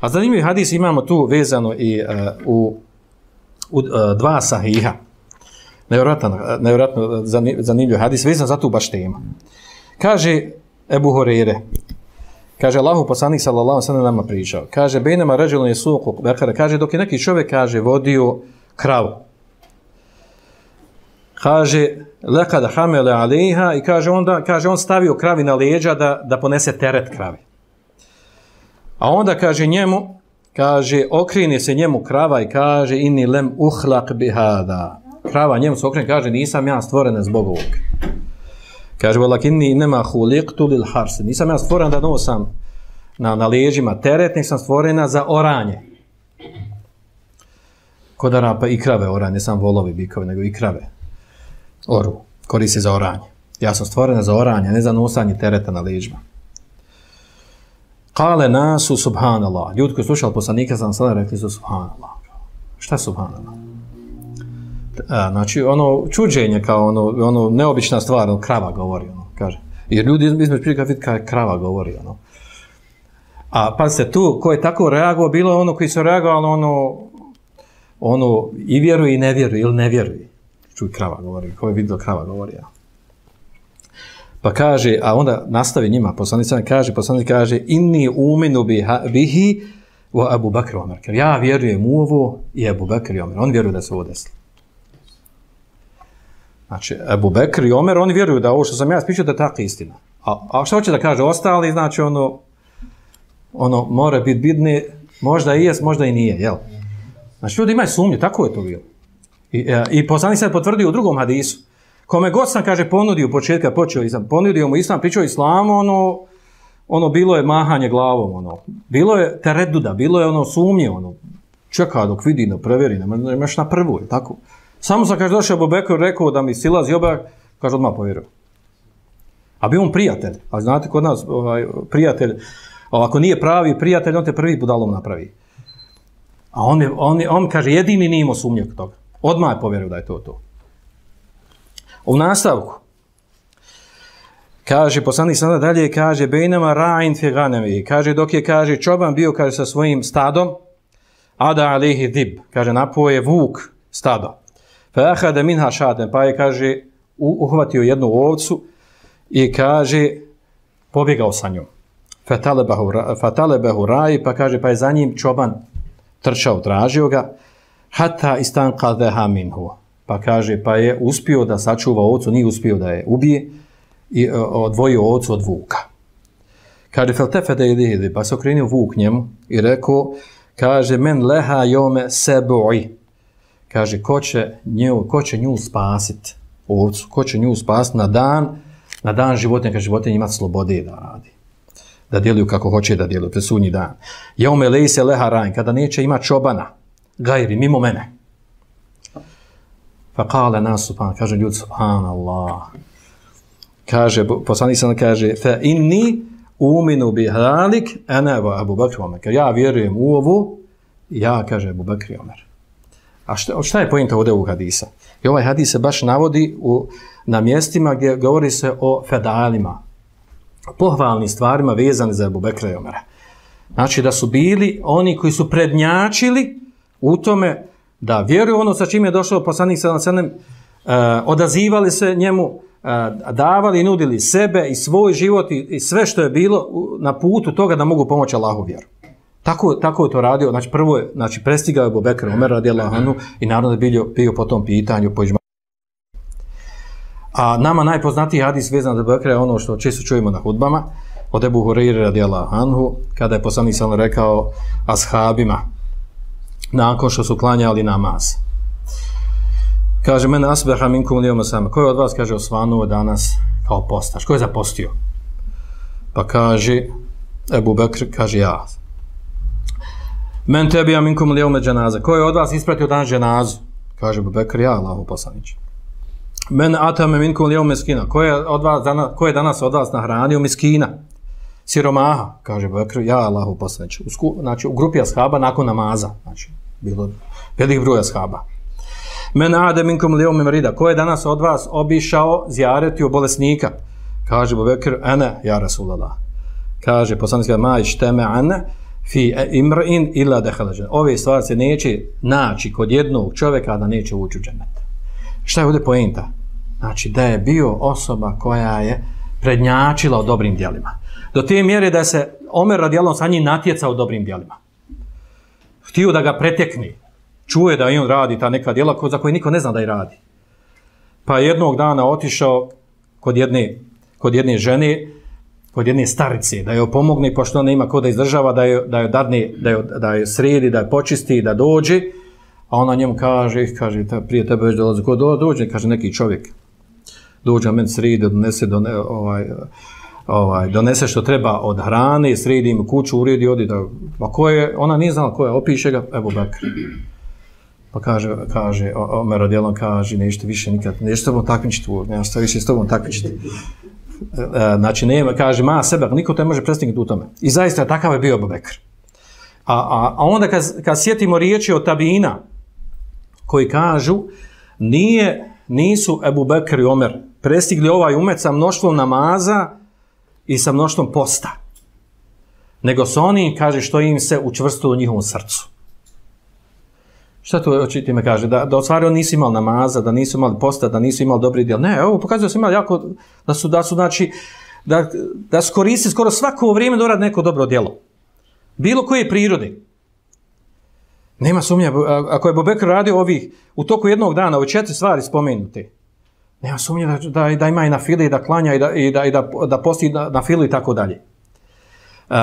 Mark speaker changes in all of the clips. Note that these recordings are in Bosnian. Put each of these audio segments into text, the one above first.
Speaker 1: A zanimljiv hadis imamo tu vezano i uh, u, u uh, dva sahiha. Nevjerojatno, e, nevjerojatno zanimljiv hadis, vezan za tu baš temu. Kaže Ebu Horeire, kaže Allahu poslanik sallallahu sallam nama pričao, kaže Bejnama ređelom je suku, kaže dok je neki čovjek, kaže, vodio kravu. Kaže, lekada hamele aliha i kaže, onda, kaže, on stavio kravi na leđa da, da ponese teret kravi. A onda kaže njemu, kaže, okrine se njemu krava i kaže, inni lem uhlak bihada. Krava njemu se okrine, kaže, nisam ja stvorena zbog ovog. Kaže, inni nema huliktu lil hars. Nisam ja stvorena da nosam na, na leđima teret, nek sam stvorena za oranje. Kod arapa i krave oranje, ne sam volovi bikovi, nego i krave. Oru, koristi za oranje. Ja sam stvorena za oranje, ne za nosanje tereta na leđima. Kale nasu subhanallah. Ljudi koji slušali poslanika sam sada rekli su subhanallah. Šta je subhanallah? A, znači, ono čuđenje kao ono, ono neobična stvar, ono, krava govori, ono, kaže. Jer ljudi, između prilika vidi kada krava govori, ono. A pa se tu, ko je tako reagovao, bilo je ono koji se reagovali, ono, ono, ono i vjeruje i ne vjeruje, ili ne vjeruje. Čuj, krava govori, ko je vidio krava govori, ja. Pa kaže, a onda nastavi njima, poslanik kaže, poslanik kaže, inni uminu bihi u Abu Bakr Omer. Ja vjerujem u ovo i Abu Bakr Omer. On vjeruje da se ovo desilo. Znači, Abu Bakr i Omer, oni vjeruju da ovo što sam ja spišao da je tako istina. A, a što hoće da kaže ostali, znači ono, ono, mora biti bidni, možda i jes, možda i nije, jel? Znači, ljudi imaju sumnje, tako je to bilo. I, e, i poslanik se potvrdio u drugom hadisu. Kome god sam, kaže, ponudio u početka, počeo i sam, ponudio mu islam, pričao islamu, ono, ono, bilo je mahanje glavom, ono, bilo je tereduda, bilo je ono sumnje, ono, čeka dok vidi, no preveri, ne imaš na prvu, je tako? Samo sam, kaže, došao Bobekor, rekao da mi silazi oba, kaže, odmah povjerio. A bio on prijatelj, a znate kod nas, ovaj, prijatelj, ako nije pravi prijatelj, on te prvi budalom napravi. A on, je, on, je, on kaže, jedini nije imao sumnje toga. Odmah je povjerio da je to to. U nastavku, kaže, poslanik sada dalje, kaže, bejnama ra'in fi ganemi, kaže, dok je, kaže, čoban bio, kaže, sa svojim stadom, ada alihi dib, kaže, napoje vuk stado. Fa ahada minha šaten, pa je, kaže, uhvatio jednu ovcu i, kaže, pobjegao sa njom. Fatalebehu raj, pa kaže, pa je za njim čoban trčao, tražio ga, hata istan kadeha minhu, pa kaže, pa je uspio da sačuva ovcu, nije uspio da je ubije i e, odvojio ovcu od vuka. Kaže, fel tefe da pa se okrenio vuk njemu i rekao, kaže, men leha jome seboi. Kaže, ko će, nju, ko će nju spasit, ovcu, ko će nju spasit na dan, na dan životinja, kaže, životinja ima slobode da radi. Da djeluju kako hoće da djeluju, presudnji dan. Jome lejse leha rajn, kada neće ima čobana, gajri, mimo mene. Pa kale nas subhan, kaže ljudi subhanallah. Kaže, poslanik sam kaže, fa inni uminu bi halik, ene va Abu Bakr Omer. Ja vjerujem u ovu, ja, kaže Abu Bakr Omer. A šta, šta je pojenta ovdje u hadisa? I ovaj hadis se baš navodi u, na mjestima gdje govori se o fedalima, pohvalnim stvarima vezane za Abu Bakr Omera. Znači da su bili oni koji su prednjačili u tome da vjeruju ono sa čim je došao poslanik sa naselem, uh, odazivali se njemu, uh, davali i nudili sebe i svoj život i, i sve što je bilo na putu toga da mogu pomoći Allahu vjeru. Tako, tako je to radio, znači prvo je, znači prestigao je Bobekar Omer radi Allahanu i naravno je bio, bio po tom pitanju, po ižma. A nama najpoznatiji hadis vezan za Bobekar je ono što često čujemo na hudbama, od Ebu Hureyre radi Allahanhu, kada je poslanik sam rekao ashabima, nakon što su klanjali namaz. Kaže, mene asbeha minkum lijoma sama. Ko je od vas, kaže, osvanuo danas kao postaš? Ko je zapostio? Pa kaže, Ebu Bekr, kaže, ja. Men tebi ja minkum lijoma dženaza. Ko je od vas ispratio danas dženazu? Kaže Ebu Bekr, ja, Allahu poslanić. Men atame minkum lijoma miskina. Ko je, od vas, dana, ko je danas od vas nahranio miskina? Siromaha, kaže Bekr, ja, Allahu poslanić. U, sku, znači, u grupi ashaba nakon namaza. Znači, bilo velik broj ashaba. Men ade minkum li umem rida. Ko je danas od vas obišao zjareti u bolesnika? Kaže Bekr, ene, ja Rasulallah. Kaže poslanik ma išteme ane fi imrin illa dakhala džennet. Ove stvari se neće naći kod jednog čovjeka da neće ući u džennet. Šta je ovdje poenta? Znači da je bio osoba koja je prednjačila o dobrim djelima. Do te mjere da se Omer radijalno sa njim natjecao dobrim djelima. Htio da ga pretekni. Čuje da on radi ta neka djela za koje niko ne zna da i radi. Pa jednog dana otišao kod jedne, kod jedne žene, kod jedne starice, da joj pomogne, pošto ona ima ko da izdržava, da joj, da joj dadne, da joj, da joj sredi, da joj počisti, da dođe. A ona njemu kaže, eh, kaže, ta, prije tebe već dolazi, ko dođe, kaže neki čovjek. Dođe, meni sredi, donese, do, ovaj, ovaj, donese što treba od hrane, sredi im kuću, uredi, odi da, pa ko je, ona nije znala ko je, opiše ga, evo Bekr. Pa kaže, kaže, Omer odjelom kaže, nešto više nikad, nešto s tobom takmičiti, nešto više s tobom takmičiti. E, e znači, nema, kaže, ma sebe, niko te može prestignuti u tome. I zaista, takav je bio Ebu Bekr. A, a, a onda kad, kad sjetimo riječi o tabina, koji kažu, nije, nisu Ebu Bekr i Omer prestigli ovaj umet sa mnoštvom namaza, i sa mnoštvom posta. Nego su oni, kaže, što im se učvrstulo u njihovom srcu. Šta to očiti me kaže? Da, da od stvari nisu imali namaza, da nisu imali posta, da nisu imali dobri djel. Ne, ovo pokazuje da su imali jako, da su, da su, znači, da, da su koristili skoro svako vrijeme da uradi neko dobro djelo. Bilo koje prirode. Nema sumnja, ako je Bobekr radio ovih, u toku jednog dana, ove četiri stvari spomenute, Nema sumnje da, da, da ima i na fili, da klanja i da, i da, i da, da posti na, na fili i tako dalje. Uh,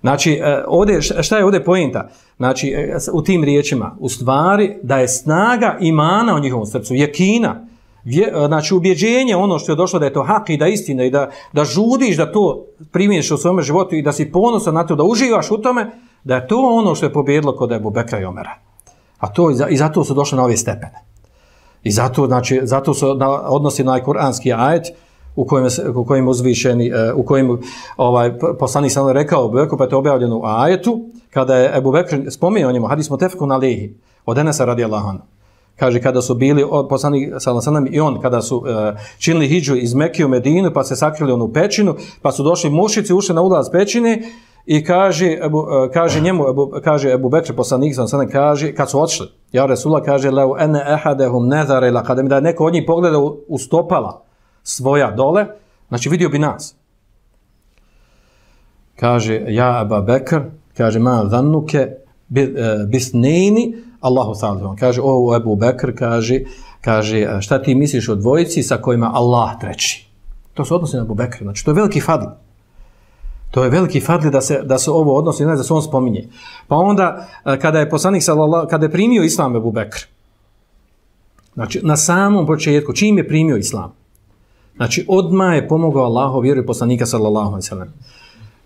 Speaker 1: znači, uh, ovdje, šta je ovdje pojenta? Znači, uh, u tim riječima, u stvari da je snaga imana u njihovom srcu, jekina, vje, uh, znači ubjeđenje ono što je došlo da je to hak i da istina i da, da žudiš da to primjeniš u svome životu i da si ponosan na to, da uživaš u tome, da je to ono što je pobjedilo kod Ebu Bekra i Omera. A to i zato su došli na ove stepene. I zato, znači, zato se odnosi na kuranski ajet u kojem, u kojem uzvišeni, e, u kojem ovaj, poslanik sam rekao Bekru, pa je to objavljeno u ajetu, kada je Ebu Bekr spomenuo njemu, hadis mutefku na lehi, od Enesa radi Allahana. Kaže, kada su bili poslanik sallam i on, kada su uh, činili hijđu iz Mekije u Medinu, pa se sakrili onu pećinu, pa su došli mušici, ušli na ulaz pećine, I kaže, Ebu, e, kaže njemu, Ebu, kaže Ebu Bekr, poslanik sam kaže, kad su odšli, ja Resula kaže, leu ene ehadehum nezare la kada mi da neko od njih pogleda u, u stopala svoja dole, znači vidio bi nas. Kaže, ja Aba Bekr, kaže, ma zannuke e, bisnejni, Allahu sallam. Kaže, o Ebu Bekr, kaže, kaže, e, šta ti misliš o dvojici sa kojima Allah treći? To se odnosi na Abu Bekr, znači to je veliki fadl. To je veliki fadli da se da se ovo odnosi, ne da se on spominje. Pa onda e, kada je poslanik sallallahu kada je primio islam Abu Bekr. Znači na samom početku čim je primio islam. Znači odma je pomogao Allahu vjeru poslanika sallallahu alejhi ve sellem.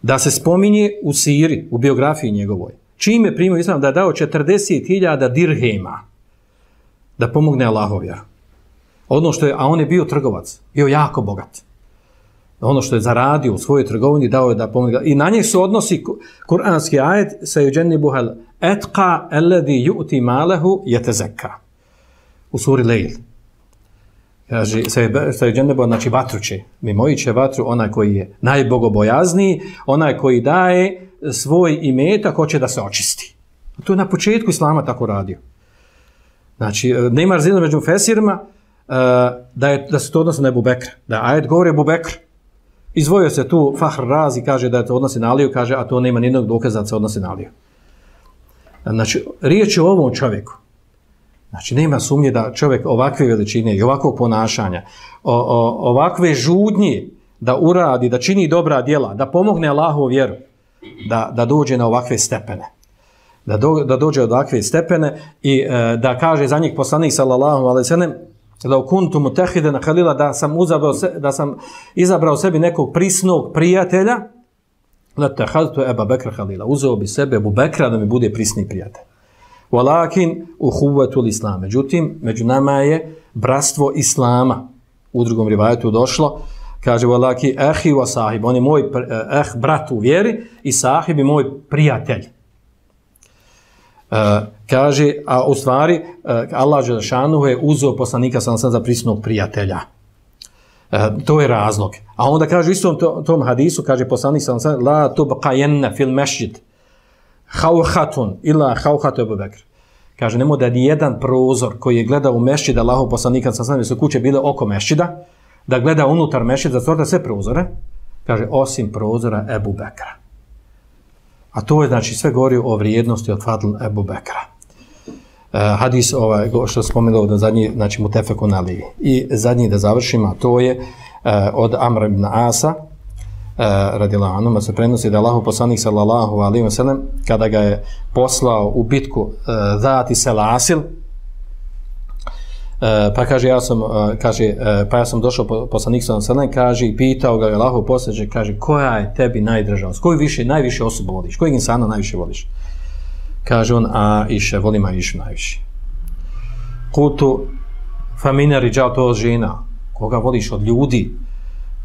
Speaker 1: Da se spominje u siri, u biografiji njegovoj. Čim je primio islam da je dao 40.000 dirhema da pomogne Allahu vjeru. Ono što je, a on je bio trgovac, bio jako bogat ono što je zaradio u svojoj trgovini, dao je da pomogne. I na njih se odnosi kuranski ajet sa juđenni buhel etqa eledi ju'ti malehu jetezeka. U suri Lejl. Kaže, sa juđenni buhel, znači vatru će. Mimo će vatru onaj koji je najbogobojazniji, onaj koji daje svoj imetak, hoće da se očisti. To je na početku Islama tako radio. Znači, e, nema razina među fesirima, e, da, je, da se to odnosi na Ebu Bekra. Da ajet govori Ebu Bekra. Izvojio se tu Fahr Razi, kaže da je to odnosi na Aliju, kaže, a to nema nijednog dokaza da se odnosi na Aliju. Znači, riječ je o ovom čovjeku. Znači, nema sumnje da čovjek ovakve veličine i ovakvog ponašanja, o, o, ovakve žudnje da uradi, da čini dobra djela, da pomogne Allahu vjeru, da, da dođe na ovakve stepene. Da, do, da dođe od ovakve stepene i e, da kaže za njih poslanik sallallahu alaihi sallam, Lau kuntu mutahide na halila da sam uzabao se, da sam izabrao sebi nekog prisnog prijatelja la tahadtu Abu Bekra halila. Uzeo bi sebe Abu Bekra da mi bude prisni prijatelj. Walakin uhuwatu islam. Međutim među nama je bratstvo islama. U drugom rivajetu došlo kaže walaki ahi wa sahib. On je moj eh, eh, brat u vjeri i sahib je moj prijatelj. Uh, kaže, a u stvari uh, Allah Želešanu je uzeo poslanika sam sam za prisnog prijatelja. Uh, to je razlog. A onda kaže u istom to, tom hadisu, kaže poslanik sam sam, la tub qajenne fil mešjid hauhatun ila hauhatu Ebu Bekr. Kaže, nemo da ni jedan prozor koji je gledao u mešćida Allahov poslanika, sam sami su kuće bile oko mešćida, da gleda unutar mešćida, sorta sve prozore, kaže, osim prozora Ebu Bekra. A to je, znači, sve govori o vrijednosti od Fadl Ebu Bekra. E, hadis, ovaj, što spomenuo da zadnji, znači, mu tefekun. I zadnji da završimo, to je e, od Amr ibn Asa, e, radi Lahanuma, se prenosi da Allahu poslanik sallallahu alaihi wa sallam, kada ga je poslao u bitku e, Zati Selasil, E, pa kaže ja sam e, kaže e, pa ja sam došao po, poslanik sa sa kaže i pitao ga Allahu posleđe kaže koja je tebi najdraža? Koju više najviše osobu voliš? Kojeg insana najviše voliš? Kaže on a iše volim a išu najviše kutu famina riđal to žena. Koga voliš od ljudi?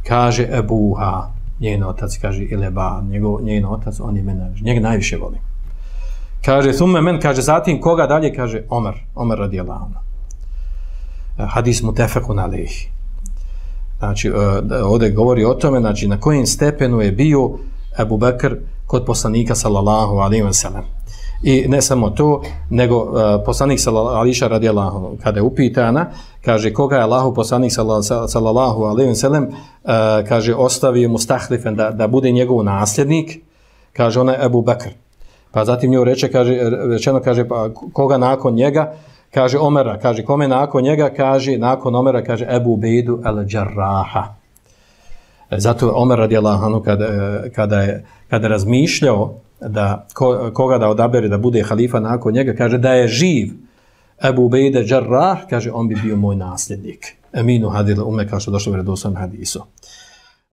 Speaker 1: Kaže Ebuha njen otac. Kaže Ileba njegov njen otac on je mene njega najviše volim. Kaže thumme men kaže zatim koga dalje? Kaže Omer Omer radijallahu anhu. Eh, hadis mutefekun alejhi. Znači, eh, ovdje govori o tome, znači, na kojem stepenu je bio Ebu Bekr kod poslanika, sallallahu alaihi wa sallam. I ne samo to, nego uh, poslanik Ališa radijallahu kada je upitana, kaže koga je Allahu poslanik sallallahu alejhi ve sellem kaže ostavio mu stahlifen da, da bude njegov nasljednik, kaže ona Abu Bekr. Pa zatim njemu reče, kaže, rečeno kaže pa koga nakon njega, kaže Omera, kaže kome nakon njega, kaže nakon Omera, kaže Ebu Beidu el Džarraha. Zato Omer radijallahu anhu kada, kada, je, kada je razmišljao da ko, koga da odabere da bude halifa nakon njega, kaže da je živ Ebu Bejde Džarrah, kaže on bi bio moj nasljednik. Eminu hadil ume kao što došlo u redosvom hadisu.